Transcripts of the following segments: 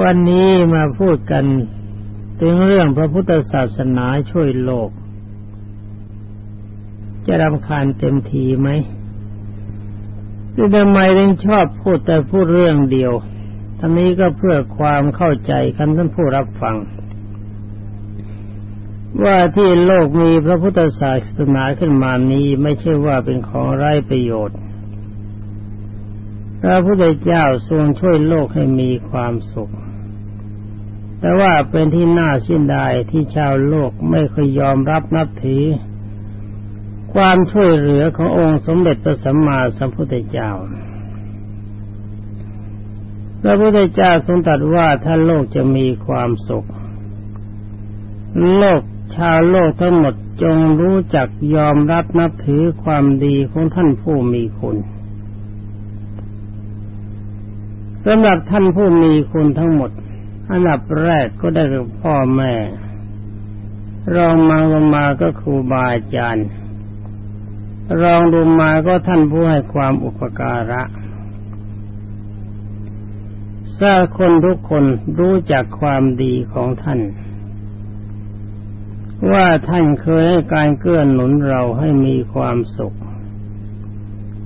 วันนี้มาพูดกันถึงเรื่องพระพุทธศาสนาช่วยโลก จะรำคาญเต็มทีไหมคือทำไมถึงชอบพูดแต่พูดเรื่องเดียวทั้งนี้ก็เพื่อความเข้าใจกันท่านผู้รับฟัง ว่าที่โลกมีพระพุทธศาสนาขึ้นมานี้ไม่ใช่ว่าเป็นของไร้ประโยชน์ พระพุทธเจ้าทรงช่วยโลกให้มีความสุข แต่ว่าเป็นที่น่าเสียดายที่ชาวโลกไม่เคยยอมรับนับถือความช่วยเหลือขององค์สมเด็จพระสัมมาสัมพุทธเจ้า พระพุทธเจ้าทรงตรัสว่าถ้าโลกจะมีความสุข โลกชาวโลกทั้งหมดจงรู้จักยอมรับนับถือความดีของท่านผู้มีคุณ สำหรับท่านผู้มีคุณทั้งหมด อันดับแรกก็ได้กับพ่อแม่ รองมาลงมาก็ครูบาอาจารย์ รองลงมาก็ท่านผู้ให้ความอุปการะถ้าคนทุกคนรู้จักความดีของท่าน ว่าท่านเคยให้การเกื้อหนุนเราให้มีความสุข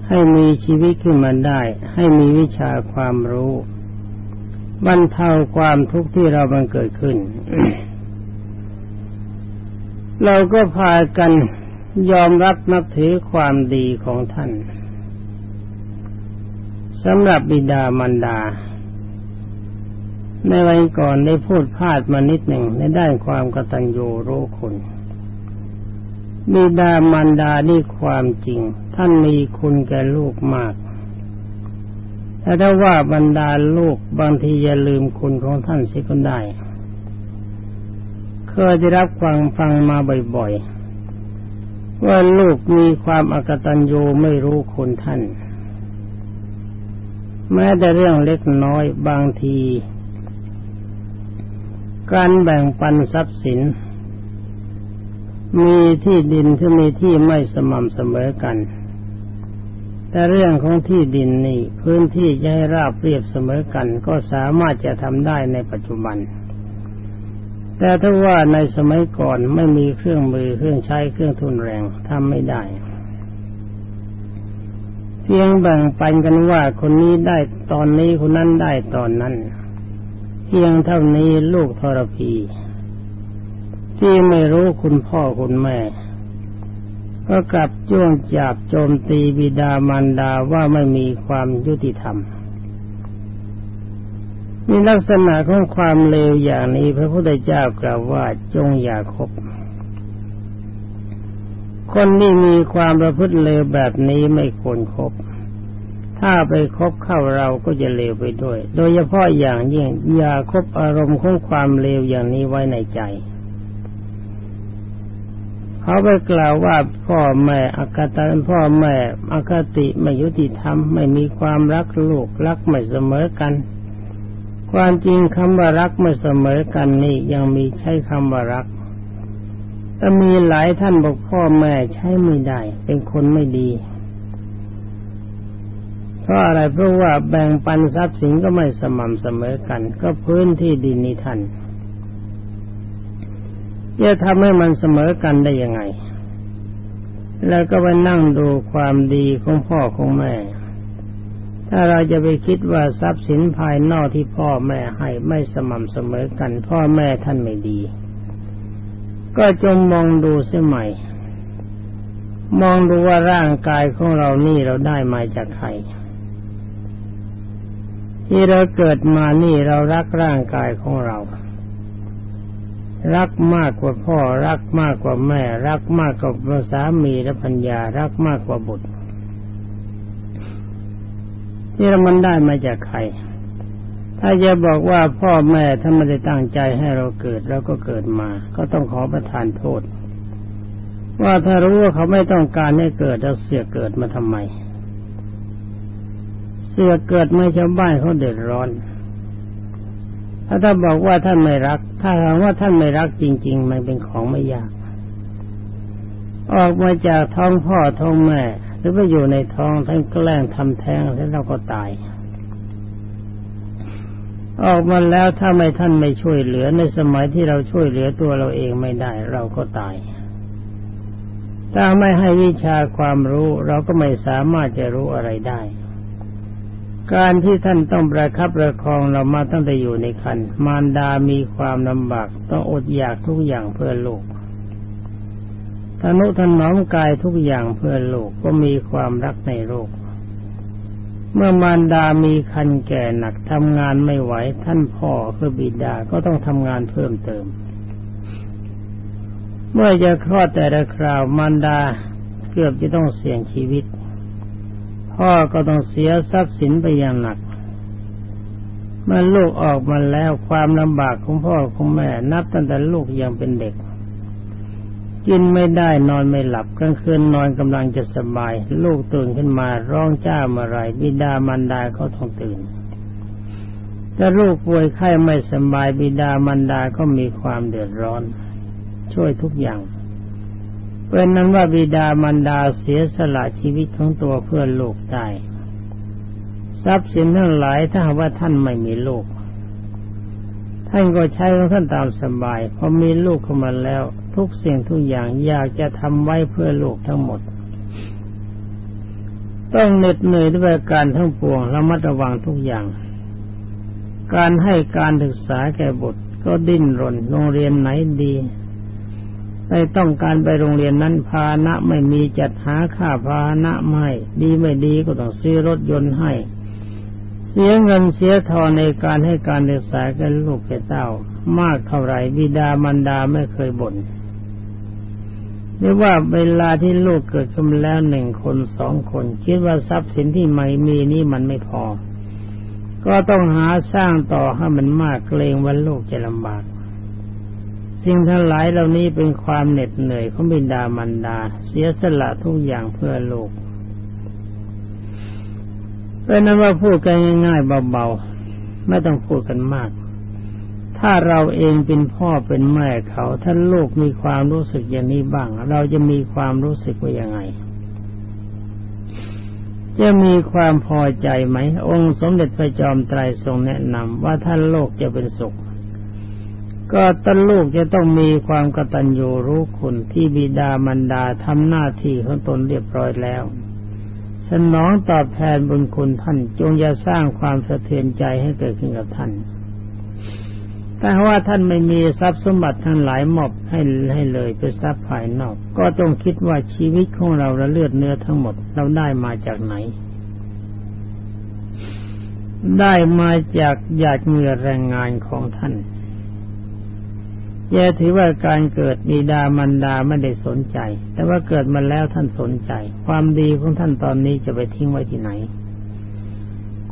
ให้มีชีวิตขึ้นมาได้ ให้มีวิชาความรู้บรรเทาความทุกข์ที่เราบังเกิดขึ้น เราก็พากันยอมรับนับถือความดีของท่านสำหรับบิดามารดา ในวันก่อนได้พูดพลาดมานิดหนึ่งในด้านความกตัญญูรู้คุณ บิดามารดานี่ความจริง ท่านมีคุณแก่ลูกมากแต่ถ้าว่าบรรดาลูกบางทีอย่าลืมคุณของท่านสิก็ได้ เคยได้รับฟังฟังมาบ่อยๆ ว่าลูกมีความอกตัญญูไม่รู้คุณท่าน แม้แต่เรื่องเล็กน้อยบางที การแบ่งปันทรัพย์สิน มีที่ดินที่มีที่ไม่สม่ำเสมอกัน แต่เรื่องของที่ดินนี่พื้นที่จะให้ราบเรียบเสมอกัน ก็สามารถจะทำได้ในปัจจุบัน แต่ถ้าว่าในสมัยก่อนไม่มีเครื่องมือเครื่องใช้เครื่องทุนแรงทำไม่ได้เพียงแบ่งปันกันว่าคนนี้ได้ตอนนี้คนนั้นได้ตอนนั้น เพียงเท่านี้ลูกทรพี ที่ไม่รู้คุณพ่อคุณแม่ ก็กลับจ้วงจับโจมตีบิดามารดาว่าไม่มีความยุติธรรมมีลักษณะของความเลวอย่างนี้พระพุทธเจ้ากล่าวว่าจงอย่าคบคนที่มีความประพฤติเลวแบบนี้ไม่ควรครบ ถ้าไปคบเข้าเราก็จะเลวไปด้วย โดยเฉพาะอย่างยิ่งอย่าคบอารมณ์ของความเลวอย่างนี้ไว้ในใจ เขาไปกล่าวว่าพ่อแม่อากตันพ่อแม่อคติไม่ยุติธรรมไม่มีความรักลูกรักไม่เสมอกัน ความจริงคำว่ารักไม่เสมอกันนี่ยังมีใช้คำว่ารัก แต่มีหลายท่านบอกพ่อแม่ใช้ไม่ได้ เป็นคนไม่ดีเพราะอะไรเพราะว่าแบ่งปันทรัพย์สินก็ไม่สม่ำเสมอกัน ก็พื้นที่ดินนี้ท่าน จะทำให้มันเสมอกันได้ยังไง แล้วก็ไปนั่งดูความดีของพ่อของแม่ ถ้าเราจะไปคิดว่าทรัพย์สินภายนอกที่พ่อแม่ให้ไม่สม่ำเสมอกัน พ่อแม่ท่านไม่ดี ก็จงมองดูเสียใหม่ มองดูว่าร่างกายของเรานี่เราได้มาจากใครที่เราเกิดมานี่เรารักร่างกายของเรา รักมากกว่าพ่อรักมากกว่าแม่ รักมากกว่าสามีและปัญญารักมากกว่าบุตรที่เรามันได้มาจากใคร ถ้าจะบอกว่าพ่อแม่ถ้าไม่ได้ตั้งใจให้เราเกิดเราก็เกิดมา ก็ต้องขอประทานโทษ ว่าถ้ารู้ว่าเขาไม่ต้องการให้เกิดเราเสียเกิดมาทำไม เสือเกิดไม่ชาวบ้านเขาเดือดร้อน ถ้าถ้าบอกว่าท่านไม่รัก ถ้าถามว่าท่านไม่รักจริง ๆ มันเป็นของไม่ยาก ออกมาจากท้องพ่อท้องแม่ หรือไปอยู่ในท้องท่านแกล้งทำแท้งแล้วเราก็ตาย ออกมาแล้วถ้าไม่ท่านไม่ช่วยเหลือในสมัยที่เราช่วยเหลือตัวเราเองไม่ได้ เราก็ตาย ถ้าไม่ให้วิชาความรู้ เราก็ไม่สามารถจะรู้อะไรได้ การที่ท่านต้องประคับประคองเรามาตั้งแต่อยู่ในคันมารดามีความลำบากต้องอดอยากทุกอย่างเพื่อลูกทนุถนอมกายทุกอย่างเพื่อลูกก็มีความรักในโลกเมื่อมารดามีคันแก่หนักทำงานไม่ไหวท่านพ่อคือบิดาก็ต้องทำงานเพิ่มเติม เมื่อจะคลอดแต่ละคราวมารดาเกือบจะต้องเสี่ยงชีวิต พ่อก็ต้องเสียทรัพย์สินไปอย่างหนักเมื่อลูกออกมาแล้วความลำบากของพ่อของแม่ นับตั้งแต่ลูกยังเป็นเด็ก กินไม่ได้นอนไม่หลับกลางคืนนอนกำลังจะสบาย ลูกตื่นขึ้นมาร้องจ้ามาไรบิดามารดาเขาต้องตื่นถ้าลูกป่วยไข้ไม่สบายบิดามารดาก็มีความเดือดร้อน ช่วยทุกอย่าง เป็นนั้นว่าบิดามารดาเสียสละชีวิตของตัวเพื่อลูกได้ทรัพย์สินทั้งหลายถ้าว่าท่านไม่มีลูก ท่านก็ใช้ของท่านตามสบายพอมีลูกเข้ามาแล้ว ทุกสิ่งทุกอย่างอยากจะทำไว้เพื่อลูกทั้งหมด ต้องเหน็ดเหนื่อยด้วยการทั้งปวงระมัดระวังทุกอย่าง การให้การศึกษาแก่บุตรก็ดิ้นรนโรงเรียนไหนดี ไม่ต้องการไปโรงเรียนนั้นพาณะไม่มีจัดหาค่าพาณะไม่ดีไม่ดีก็ต้องซื้อรถยนต์ให้ เสียเงินเสียทองในการให้การศึกษาแก่ลูกแก่เต้า มากเท่าไหร่บิดามารดาไม่เคยบน่นหรือว่าเวลาที่ลูกเกิดขึ้นแล้วหนึ่งคนสองคน คิดว่าทรัพย์สินที่ไม่มีนี่มันไม่พอ ก็ต้องหาสร้างต่อให้มันมากเกรงว่าลูกจะลำบาก สิ่งทั้งหลายเหล่านี้เป็นความเหน็ดเหนื่อยของบิดามารดา เสียสละทุกอย่างเพื่อลูกเป็นนั้นว่าพูดกันง่ายๆเบาๆไม่ต้องพูดกันมาก ถ้าเราเองเป็นพ่อเป็นแม่เขาท่านลูกมีความรู้สึกอย่างนี้บ้าง เราจะมีความรู้สึกว่ายังไง จะมีความพอใจไหม องค์สมเด็จพระจอมไตรทรงแนะนำว่าท่านโลกจะเป็นสุข ก็ท่านลูกจะต้องมีความกตัญญูรู้คุณที่บิดามารดาทำหน้าที่ของตนเรียบร้อยแล้ว สนองตอบแทนบุญคุณท่านจงอย่าสร้างความสะเทือนใจให้เกิดขึ้นกับท่านถ้าว่าท่านไม่มีทรัพย์สมบัติทั้งหลายมอบให้ให้เลยเป็นทรัพย์ภายนอก ก็ต้องคิดว่าชีวิตของเราและเลือดเนื้อทั้งหมดเราได้มาจากไหน ได้มาจากหยาดเหงื่อแรงงานของท่าน อย่าถือว่าการเกิดมีดามันดาไม่ได้สนใจ แต่ว่าเกิดมาแล้วท่านสนใจ ความดีของท่านตอนนี้จะไปทิ้งไว้ที่ไหน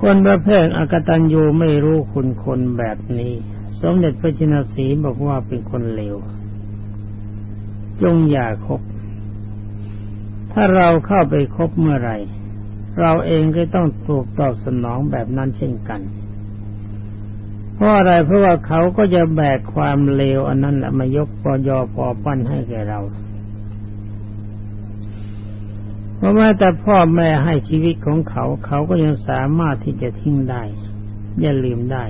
คนประเภทอกตัญญูไม่รู้คุณคนแบบนี้ สมเด็จพระจินสีบอกว่าเป็นคนเลวจงอย่าคบ ถ้าเราเข้าไปคบเมื่อไรเราเองก็ต้องถูกตอบสนองแบบนั้นเช่นกัน เพราะอะไรเพราะว่าเขาก็จะแบกความเลวอันนั้นแหละมายกปอยอปอปั้นให้แก่เรา เพราะว่าแต่พ่อแม่ให้ชีวิตของเขา เขาก็ยังสามารถที่จะทิ้งได้ อย่าลืมได้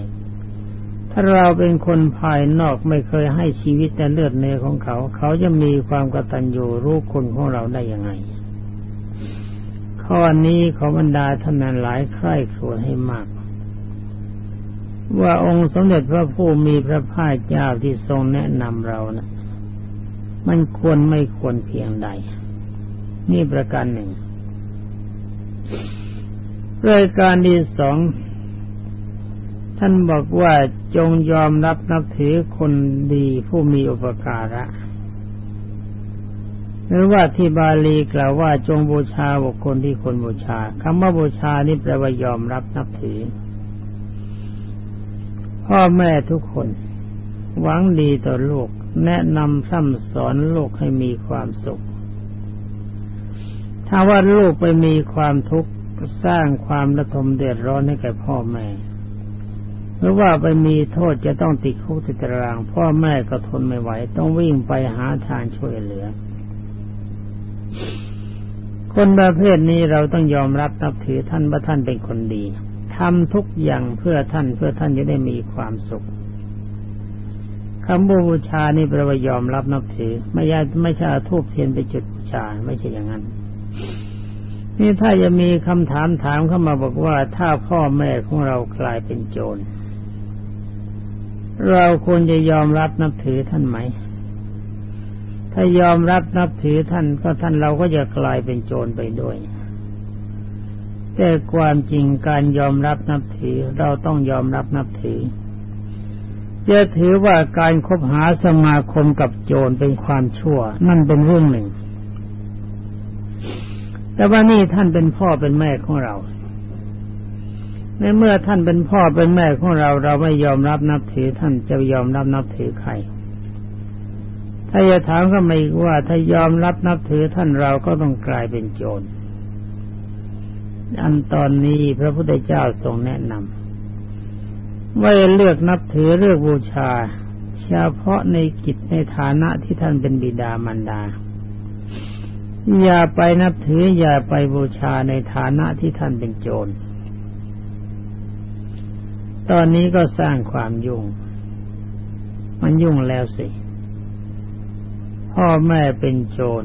ถ้าเราเป็นคนภายนอกไม่เคยให้ชีวิตแต่เลือดเนื้อของเขา เขาจะมีความกตัญญูรู้คุณของเราได้ยังไง ข้อนี้ขอบรรดาท่านนั้นหลายใคร่ครวญให้มาก ว่าองค์สมเด็จพระผู้มีพระภาคเจ้าที่ทรงแนะนำเรานะ่ะมันควรไม่ควรเพียงใด นี่ประการหนึ่งรายการที่สอง ท่านบอกว่าจงยอมรับนับถือคนดีผู้มีอุปการะ หรือว่าที่บาลีกล่าวว่าจงบูชาบุคคลที่คนบูชาคำว่าบูชานี่แปลว่ายอมรับนับถือ พ่อแม่ทุกคน หวังดีต่อลูก แนะนำซ้ำสอนลูกให้มีความสุข ถ้าว่าลูกไปมีความทุกข์สร้างความระทมเดือดร้อนให้แก่พ่อแม่ หรือว่าไปมีโทษจะต้องติดคุกติดตาราง พ่อแม่ก็ทนไม่ไหว ต้องวิ่งไปหาทางช่วยเหลือ คนประเภทนี้เราต้องยอมรับนับถือท่านว่าท่านเป็นคนดี ทำทุกอย่างเพื่อท่านเพื่อท่านจะได้มีความสุขคำบูชานี่แปลว่ายอมรับนับถือ ไม่ใช่ไม่ใช่ทูบเทียนไปจุดบูชาไม่ใช่อย่างนั้น นี่ถ้าจะมีคำถามถามเข้ามาบอกว่าถ้าพ่อแม่ของเรากลายเป็นโจร เราควรจะยอมรับนับถือท่านไหม ถ้ายอมรับนับถือท่านก็ท่านเราก็จะกลายเป็นโจรไปด้วย แต่ความจริงการยอมรับนับถือเราต้องยอมรับนับถือจะถือว่าการคบหาสมาคมกับโจรเป็นความชั่ว นั่นเป็นเรื่องหนึ่ง แต่ว่านี่ท่านเป็นพ่อเป็นแม่ของเราในเมื่อท่านเป็นพ่อเป็นแม่ของเรา เราไม่ยอมรับนับถือ ท่านจะยอมรับนับถือใคร ถ้าจะถามก็ไม่ว่า ถ้ายอมรับนับถือท่านเราก็ต้องกลายเป็นโจร อันตอนนี้พระพุทธเจ้าทรงแนะนำว่าเลือกนับถือเลือกบูชา เฉพาะในกิจในฐานะที่ท่านเป็นบิดามารดา อย่าไปนับถืออย่าไปบูชาในฐานะที่ท่านเป็นโจร ตอนนี้ก็สร้างความยุ่ง มันยุ่งแล้วสิ พ่อแม่เป็นโจร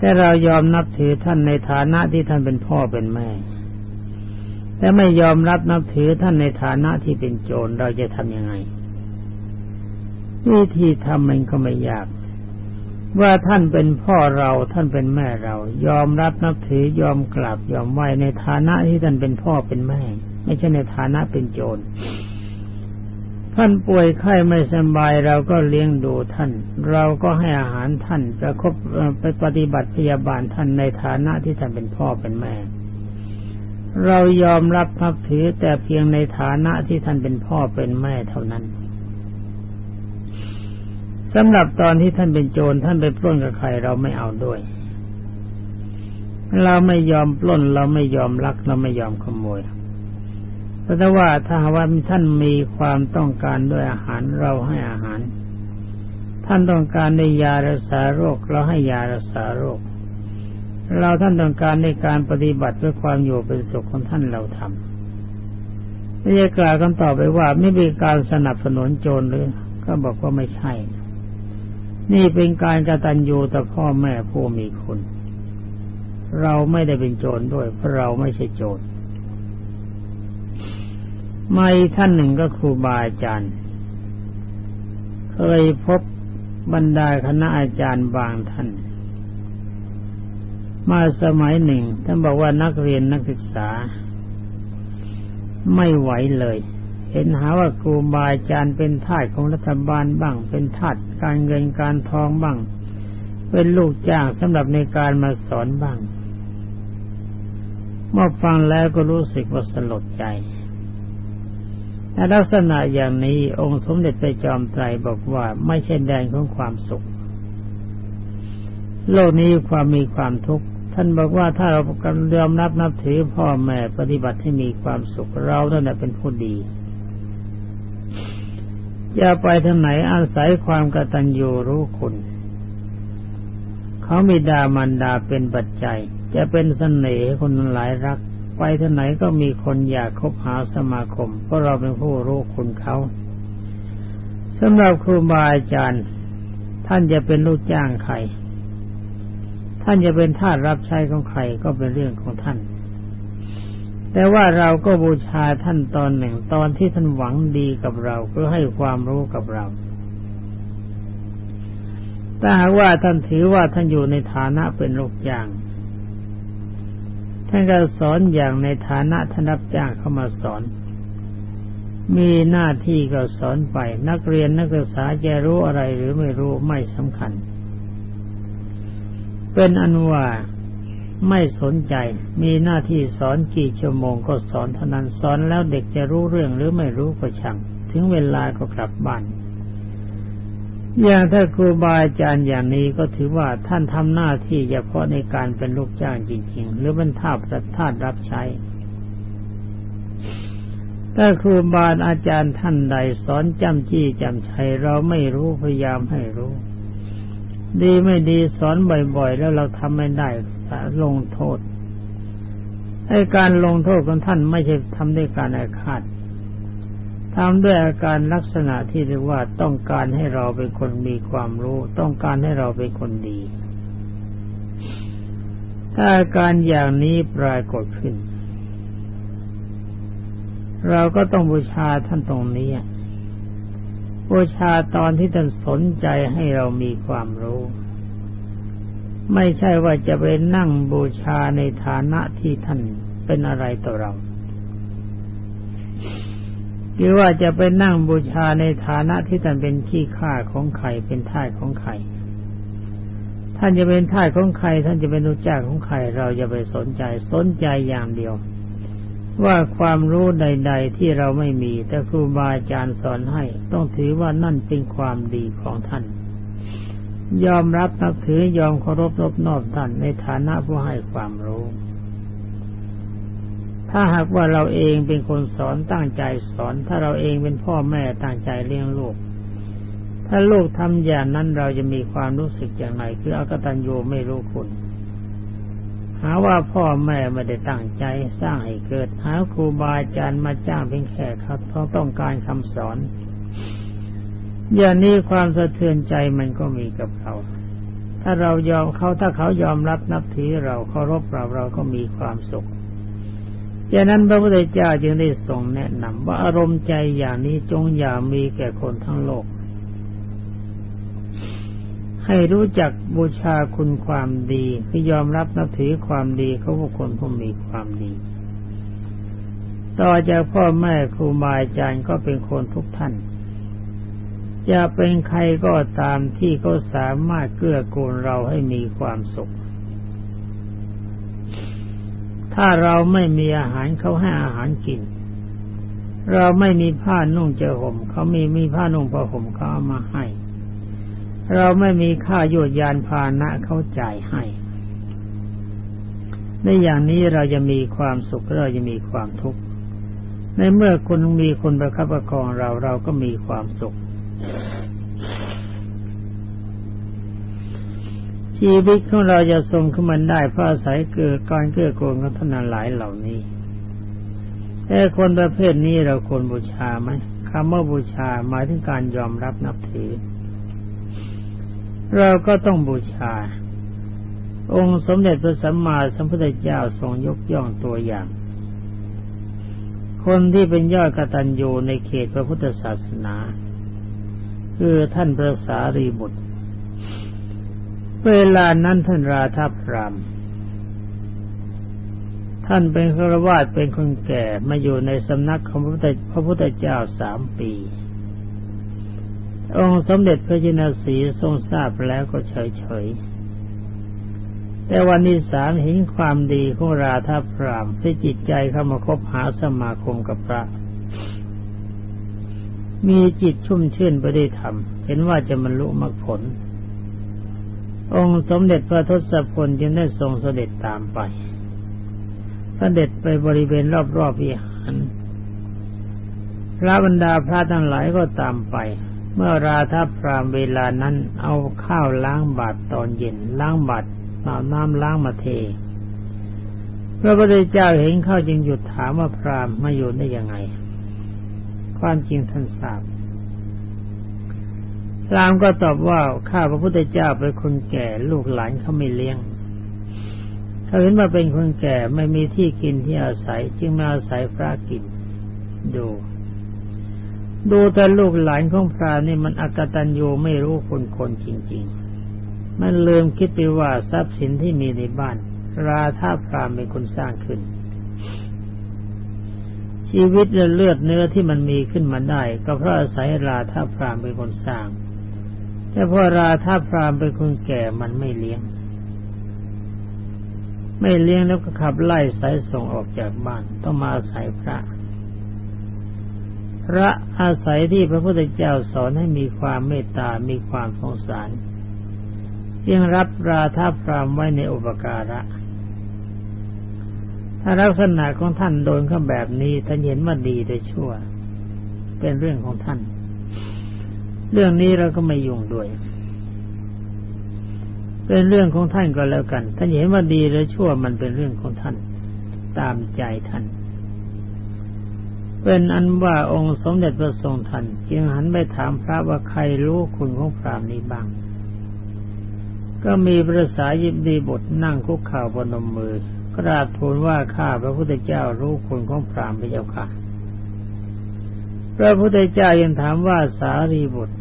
แต่เรายอมนับถือท่านในฐานะที่ท่านเป็นพ่อเป็นแม่ แต่ไม่ยอมรับนับถือท่านในฐานะที่เป็นโจรเราจะทำยังไง วิธีทำมันก็ไม่ยาก ว่าท่านเป็นพ่อเราท่านเป็นแม่เรา ยอมรับนับถือยอมกราบยอมไหวในฐานะที่ท่านเป็นพ่อเป็นแม่ ไม่ใช่ในฐานะเป็นโจร ท่านป่วยไข้ไม่สบายเราก็เลี้ยงดูท่าน เราก็ให้อาหารท่านประคบไปปฏิบัติพยาบาลท่านในฐานะที่ท่านเป็นพ่อเป็นแม่ เรายอมรับนับถือแต่เพียงในฐานะที่ท่านเป็นพ่อเป็นแม่เท่านั้นสำหรับตอนที่ท่านเป็นโจรท่านไปปล้นกับใครเราไม่เอาด้วย เราไม่ยอมปล้นเราไม่ยอมลักเราไม่ยอมขโมย เพราะว่าถ้าว่าท่านมีความต้องการด้วยอาหารเราให้อาหาร ท่านต้องการในยารักษาโรค เราให้ยารักษาโรค เราท่านต้องการในการปฏิบัติเพื่อความอยู่เป็นสุขของท่านเราทำไม่ใช่กล่าวกันต่อไปว่าไม่มีการสนับสนุนโจรหรือ ก็บอกว่าไม่ใช่ นี่เป็นการกระตัญญูต่อพ่อแม่ผู้มีคุณ เราไม่ได้เป็นโจรด้วยเพราะเราไม่ใช่โจร ไม่ท่านหนึ่งก็ครูบาอาจารย์ เคยพบบรรดาคณะอาจารย์บางท่าน มาสมัยหนึ่ง ท่านบอกว่านักเรียนนักศึกษา ไม่ไหวเลย เห็นหาว่าครูบาอาจารย์เป็นทาสของรัฐบาลบ้าง เป็นทาสการเงินการทองบ้าง เป็นลูกจ้างสำหรับในการมาสอนบ้างเมื่อฟังแล้วก็รู้สึกว่าสลดใจ ลักษณะอย่างนี้องค์สมเด็จพระจอมไตรบอกว่าไม่ใช่แดนของความสุข โลกนี้ความมีความทุกข์ท่านบอกว่าถ้าเรากำยอมรับนับถือพ่อแม่ปฏิบัติให้มีความสุขเรานั่นแหละเป็นผู้ดีจะไปทางไหนอาศัยความกตัญญูรู้คุณ เขามีดามันดาเป็นปัจจัย จะเป็นสเสน่ห์คนหลายรัก ไปทางไหนก็มีคนอยากคบหาสมาคม เพราะเราเป็นผู้รู้คุณเขาสำหรับครูบาอาจารย์ ท่านจะเป็นลูกจ้างใคร ท่านจะเป็นทาสรับใช้ของใครก็เป็นเรื่องของท่าน แต่ว่าเราก็บูชาท่านตอนหนึ่งตอนที่ท่านหวังดีกับเราเพื่อให้ความรู้กับเราถ้าหากว่าท่านถือว่าท่านอยู่ในฐานะเป็นลูกจ้าง ท่านก็สอนอย่างในฐานะท่านรับจ้างเข้ามาสอน มีหน้าที่ก็สอนไป นักเรียนนักศึกษาจะรู้อะไรหรือไม่รู้ไม่สำคัญ เป็นอนุว่าไม่สนใจ มีหน้าที่สอนกี่ชั่วโมงก็สอนเท่านั้นสอนแล้วเด็กจะรู้เรื่องหรือไม่รู้ก็ช่าง ถึงเวลาก็กลับบ้าน อย่างถ้าครูบาอาจารย์อย่างนี้ก็ถือว่าท่านทำหน้าที่เฉพาะในการเป็นลูกจ้างจริง ๆ หรือเป็นทาสทาสรับใช้ ถ้าครูบาอาจารย์ท่านใดสอนจำจี้จำชัยเราไม่รู้พยายามให้รู้ ดีไม่ดีสอนบ่อยๆ แล้วเราทำไม่ได้ลงโทษไอ้การลงโทษของท่านไม่ใช่ทำด้วยการอาฆาต ทำด้วยอาการลักษณะที่เรียกว่าต้องการให้เราเป็นคนมีความรู้ ต้องการให้เราเป็นคนดี ถ้าอาการอย่างนี้ปรากฏขึ้น เราก็ต้องบูชาท่านตรงนี้บูชาตอนที่ท่านสนใจให้เรามีความรู้ ไม่ใช่ว่าจะไปนั่งบูชาในฐานะที่ท่านเป็นอะไรต่อเรา หรือว่าจะไปนั่งบูชาในฐานะที่ท่านเป็นขี้ข้าของใครเป็นท่าของใครท่านจะเป็นท่าของใคร ท่านจะเป็นลูกจ้างของใคร เราจะไปสนใจสนใจอย่างเดียว ว่าความรู้ใด ๆ ที่เราไม่มี แต่ครูบาอาจารย์สอนให้ ต้องถือว่านั่นเป็นความดีของท่าน ยอมรับนับถือยอมเคารพรบนอบท่านในฐานะผู้ให้ความรู้ ถ้าหากว่าเราเองเป็นคนสอนตั้งใจสอน ถ้าเราเองเป็นพ่อแม่ตั้งใจเลี้ยงลูก ถ้าลูกทำอย่างนั้นเราจะมีความรู้สึกอย่างไรคืออกตัญญูไม่รู้คุณ หาว่าพ่อแม่ไม่ได้ตั้งใจสร้างให้เกิด หาครูบาอาจารย์มาจ้างเพียงแค่ครับเพราะต้องการคำสอน อย่างนี้ความสะเทือนใจมันก็มีกับเราถ้าเรายอมเขาถ้าเขายอมรับนับถือเราเคารพเราเราก็มีความสุข ฉะนั้นพระพุทธเจ้าจึงได้ทรงแนะนำว่าอารมณ์ใจอย่างนี้จงอย่ามีแก่คนทั้งโลก ให้รู้จักบูชาคุณความดีคือยอมรับนับถือความดีเขาบุคคลผู้มีความดี ต่อจากพ่อแม่ครูบาอาจารย์ก็เป็นคนทุกท่านจะเป็นใครก็ตามที่เขาสามารถเกื้อกูลเราให้มีความสุข ถ้าเราไม่มีอาหารเขาให้อาหารกิน เราไม่มีผ้านุ่งเจอห่มเขามีมีผ้านุ่งผ้าห่มเขาเอามาให้ เราไม่มีค่าโยดยานพาหนะเขาจ่ายให้ ในอย่างนี้เราจะมีความสุขเราจะมีความทุกข์ในเมื่อคนมีคนประคับประคองเราเราก็มีความสุข ชีวิตของเราจะทรงขึ้นมาได้เพราะอาศัยเกิดการเกื้อกูลของท่านหลายเหล่านี้ แต่คนประเภทนี้เราควรบูชาไหมคำว่าบูชาหมายถึงการยอมรับนับถือ เราก็ต้องบูชา องค์สมเด็จพระสัมมาสัมพุทธเจ้าทรงยกย่องตัวอย่าง คนที่เป็นยอดกตัญญูในเขตพระพุทธศาสนา คือท่านพระสารีบุตร เวลานั้นท่านราธาพรามท่านเป็นฆราวาสเป็นคนแก่มาอยู่ในสำนักของพระพุทธเจ้าสามปี องค์สมเด็จพระจินสีทรงทราบแล้วก็เฉยเฉยแต่วันที่สามเห็นความดีของราธาพรามที่จิตใจเข้ามาคบหาสมาคมกับพระ มีจิตชุ่มชื่นไปได้ทำเห็นว่าจะบรรลุมรรคผล องค์สมเด็จพระทศพลจึงได้ทรงเสด็จตามไปเสด็จไปบริเวณรอบๆวิหารพระบรรดาพระทั้งหลายก็ตามไป เมื่อราธพรามเวลานั้นเอาข้าวล้างบาตรตอนเย็นล้างบาตรเอาน้ำล้างมาเท พระพุทธเจ้าเห็นเข้าจึงหยุดถามว่าพรามมาอยู่ได้ยังไง ความจริงท่านทราบ รามก็ตอบว่าข้าพระพุทธเจ้าเป็นคนแก่ลูกหลานเขาไม่เลี้ยงเขาเห็นว่าเป็นคนแก่ไม่มีที่กินที่อาศัย จึงมาอาศัยพระกิน ดู ดูแต่ลูกหลานของพระนี่มันอกตัญญูไม่รู้คนคนจริง ๆ มันลืมคิดไปว่าทรัพย์สินที่มีในบ้าน ราธาพรามเป็นคนสร้างขึ้น ชีวิตและเลือดเนื้อที่มันมีขึ้นมาได้ ก็เพราะอาศัยราธาพรามเป็นคนสร้าง แต่พอราถ้าพรามเป็นคนแก่มันไม่เลี้ยง ไม่เลี้ยงแล้วก็ขับไล่สายส่งออกจากบ้านต้องมาอาศัยพระ พระอาศัยที่พระพุทธเจ้าสอนให้มีความเมตตา มีความสงสารยังรับราธาพรามไว้ในอุปการะ ถ้าลักษณะของท่านโดนเขาแบบนี้ท่านเห็นว่าดีแต่ชั่ว เป็นเรื่องของท่าน เรื่องนี้เราก็ไม่ยุ่งด้วย เป็นเรื่องของท่านก็แล้วกัน ท่านเห็นว่าดีหรือชั่วมันเป็นเรื่องของท่าน ตามใจท่าน เป็นอันว่าองค์สมเด็จพระทรงทันจึงหันไปถามพระว่าใครรู้คุณของพรามนี้บ้าง ก็มีพระสายิบดีบทนั่งคุกเข่าบนมมือกราบทูลว่าข้าพระพุทธเจ้ารู้คุณของพรามพระเจ้าค่ะพระพุทธเจ้ายังถามว่าสารีบุตร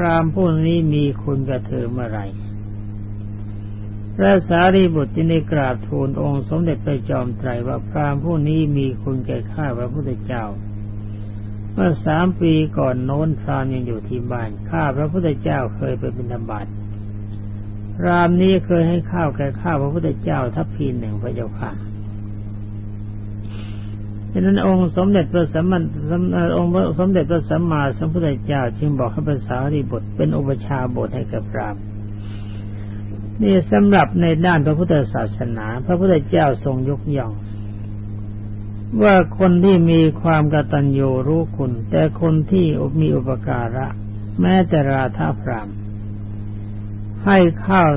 รามผู้นี้มีคุณกับเธอเมื่อไรพระสารีบุตรจึงได้กราบทูลองค์สมเด็จพระจอมไตรว่าพรามผู้นี้มีคุณแก่ข้าพระพุทธเจ้า เมื่อสามปีก่อนโน้นพรามยังอยู่ที่บ้านข้าพระพุทธเจ้าเคยไปบิณฑบาตพรามนี้เคยให้ข้าวแก่ข้าพระพุทธเจ้าทัพพีหนึ่งพระเจ้าค่ะ ฉะนั้นองค์สมเด็จพระสัมมาองค์สมเด็จพระสัมมาสัมพุทธเจ้าจึงบอกให้ภาษารีบทเป็นอุปชาบทให้กับพรามนี่สำหรับในด้านพระพุทธศาสนา พระพุทธเจ้าทรงยกย่อง ว่าคนที่มีความกตัญญูรู้คุณ แต่คนที่มีอุปการะ แม้แต่ราธาพรามให้ข้าว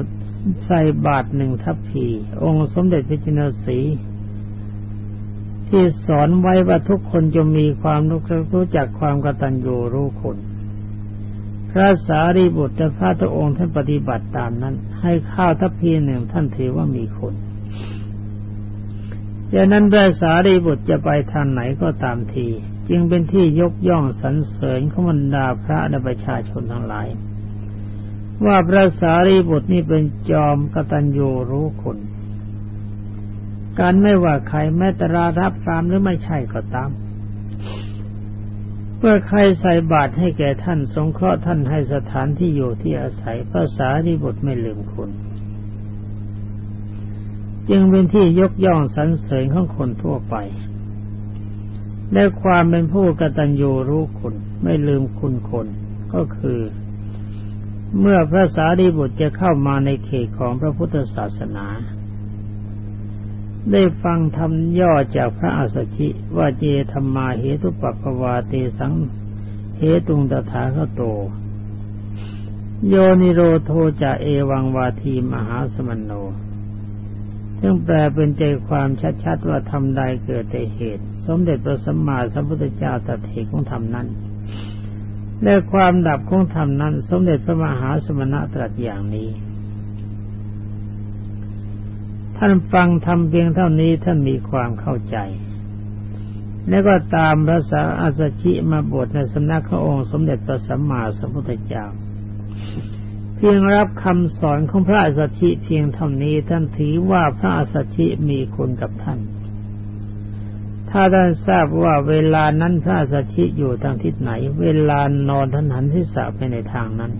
ใส่บาทหนึ่งทัพพี องค์สมเด็จพระจินสี ที่สอนไว้ว่าทุกคนจะมีความรู้รู้จักความกตัญญูรู้คุณพระสารีบุตรพระตองค์ท่านปฏิบัติตามนั้น ให้ข้าวทัพพีหนึ่งท่านถือว่ามีคนดังนั้นพระสารีบุตรจะไปทางไหนก็ตามที จึงเป็นที่ยกย่องสรรเสริญขบรรดาพระและประชาชนทั้งหลาย ว่าพระสารีบุตรนี่เป็นจอมกตัญญูรู้คน การไม่ว่าใครแม้แต่รารับตามหรือไม่ใช่ก็ตามเมื่อใครใส่บาตรให้แก่ท่านสงเคราะห์ท่านให้สถานที่อยู่ที่อาศัยภาษาที่บทไม่ลืมคุณจึงเป็นที่ยกย่องสรรเสริญของคนทั่วไปและความเป็นผู้กตัญญูรู้คุณไม่ลืมคุณคนก็คือ เมื่อพระสารีบุตรจะเข้ามาในเขตของพระพุทธศาสนา ได้ฟังธรรมย่อจากพระอัสสชิว่าเจธรรมาเหตุปัปวาเตสังเหตุงตถาคโต โยนิโรโทจะเอวังวาทีมหาสมณโน ซึ่งแปลเป็นใจความชัดๆว่าทำใดเกิดแต่เหตุ สมเด็จพระสัมมาสัมพุทธเจ้าตรัสเหตุของธรรมนั้นและความดับของธรรมนั้น สมเด็จพระมหาสมณะตรัสอย่างนี้ ท่านฟังทำเพียงเท่านี้ท่านมีความเข้าใจ แล้วก็ตามพระสาอาสชิมาบวชในสำนักขององค์สมเด็จพระสัมมาสัมพุทธเจ้า เพียงรับคำสอนของพระอาสชิเพียงเท่านี้ท่านถือว่าพระอาสชิมีคุณกับท่าน ถ้าท่านทราบว่าเวลานั้นพระอาสชิอยู่ทางทิศไหน เวลานอนท่านหันทิศไปในทางนั้น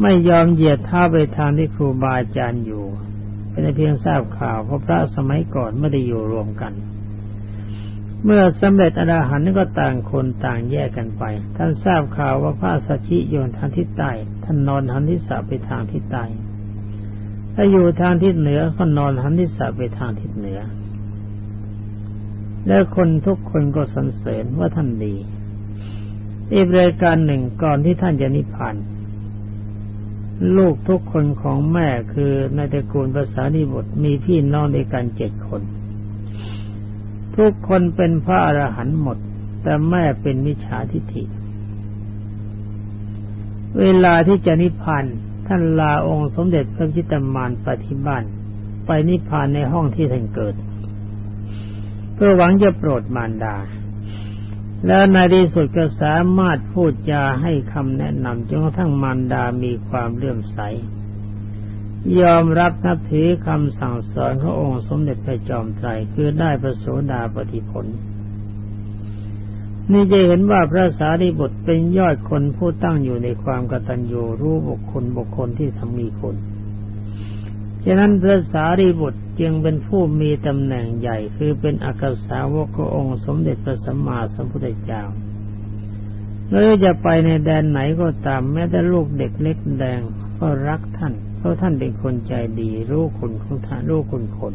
ไม่ยอมเหยียดเท้าไปทางที่ครูบาอาจารย์อยู่เป็นเพียงทราบข่าวเพราะพระสมัยก่อนไม่ได้อยู่รวมกัน เมื่อสำเร็จอรหันก็ต่างคนต่างแยกกันไป ท่านทราบข่าวว่าพระสัชชิโยนทางทิศใต้ท่านนอนหันทิศไปทางทิศใต้ถ้าอยู่ทางทิศเหนือก็นอนหันทิศไปทางทิศเหนือ และคนทุกคนก็สรรเสริญว่าท่านดีอีกรายการหนึ่งก่อนที่ท่านจะนิพพาน ลูกทุกคนของแม่คือในตระกูลภาษานิบทมีพี่น้องด้วยกันเจ็ดคน ทุกคนเป็นพระอรหันต์หมด แต่แม่เป็นมิจฉาทิฏฐิ เวลาที่จะนิพพานท่านลาองค์สมเด็จพระจิตมานปฏิบัติไปนิพพานในห้องที่ท่านเกิด เพื่อหวังจะโปรดมารดา แล้วในที่สุดก็สามารถพูดจาให้คำแนะนำจนกระทั่งมารดามีความเลื่อมใส ยอมรับนับถือคำสั่งสอนขององค์สมเด็จพระจอมไตรคือได้ประโสดาปฏิผล นี่จะเห็นว่าพระสารีบุตรเป็นยอดคนผู้ตั้งอยู่ในความกตัญญูรู้บุคคลบุคคลที่ทำมีคนฉะนั้นพระสารีบุตร จึงเป็นผู้มีตำแหน่งใหญ่คือเป็นอักษาวกขององค์สมเด็จพระสัมมาสัมพุทธเจ้าแล้วจะไปในแดนไหนก็ตามแม้แต่ลูกเด็กเล็กแดงก็รักท่าน เพราะท่านเป็นคนใจดี รู้คุณของท่านรู้คุณคน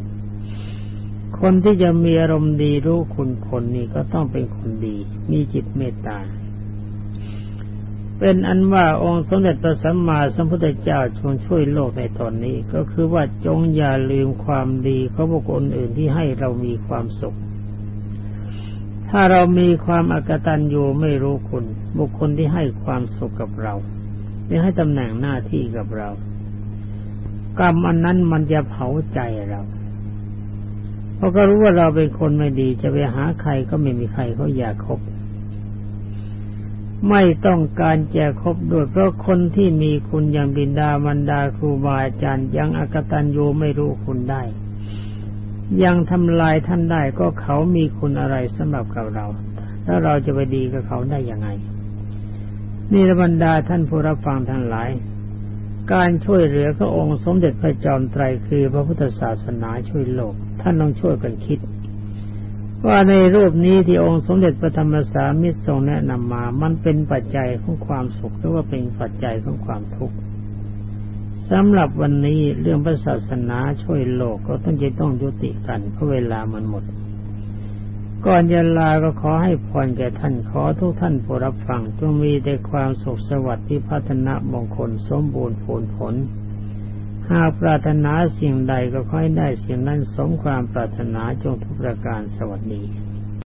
คนที่จะมีอารมณ์ดีรู้คุณคนนี้ก็ต้องเป็นคนดี มีจิตเมตตา เป็นอันว่าองค์สมเด็จพระสัมมาสัมพุทธเจ้าทรงช่วยโลกในตอนนี้ ก็คือว่าจงอย่าลืมความดีของบุคคลอื่นที่ให้เรามีความสุข ถ้าเรามีความอากตันอยู่ไม่รู้คุณ บุคคลที่ให้ความสุขกับเราที่ให้ตำแหน่งหน้าที่กับเรา กรรมอันนั้นมันจะเผาใจเราเพราะก็รู้ว่าเราเป็นคนไม่ดีจะไปหาใครก็ไม่มีใครเขาอยากคบ ไม่ต้องการแจะครบด้วยเพราะคนที่มีคุณอย่างบิดามันดาครูบาอาจารย์ ยังอากตันยูไม่รู้คุณได้ ยังทำลายท่านได้ก็เขามีคุณอะไรสำหรับกับเรา แล้วเราจะไปดีกับเขาได้ยังไงนี่บรรดาท่านผู้รับฟังทั้งหลาย การช่วยเหลือพระองค์สมเด็จพระจอมไตรคือพระพุทธศาสนาช่วยโลก ท่านต้องช่วยกันคิด ว่าในรูปนี้ที่องค์สมเด็จพระธรรมสามิตรทรงแนะนำมา มันเป็นปัจจัยของความสุขหรือว่าเป็นปัจจัยของความทุกข์สำหรับวันนี้เรื่องพระศาสนาช่วยโลกก็ต้องจะต้องยุติกันเพราะเวลามันหมด ก่อนจะลาก็ขอให้พรแก่ท่านขอทุกท่านผู้รับฟังจงมีแต่ความสุขสวัสดิ์ที่พัฒนามงคลสมบูรณ์ผลผล หากปรารถนาสิ่งใดก็ค่อยได้สิ่งนั้นสมความปรารถนาจงทุกประการสวัสดี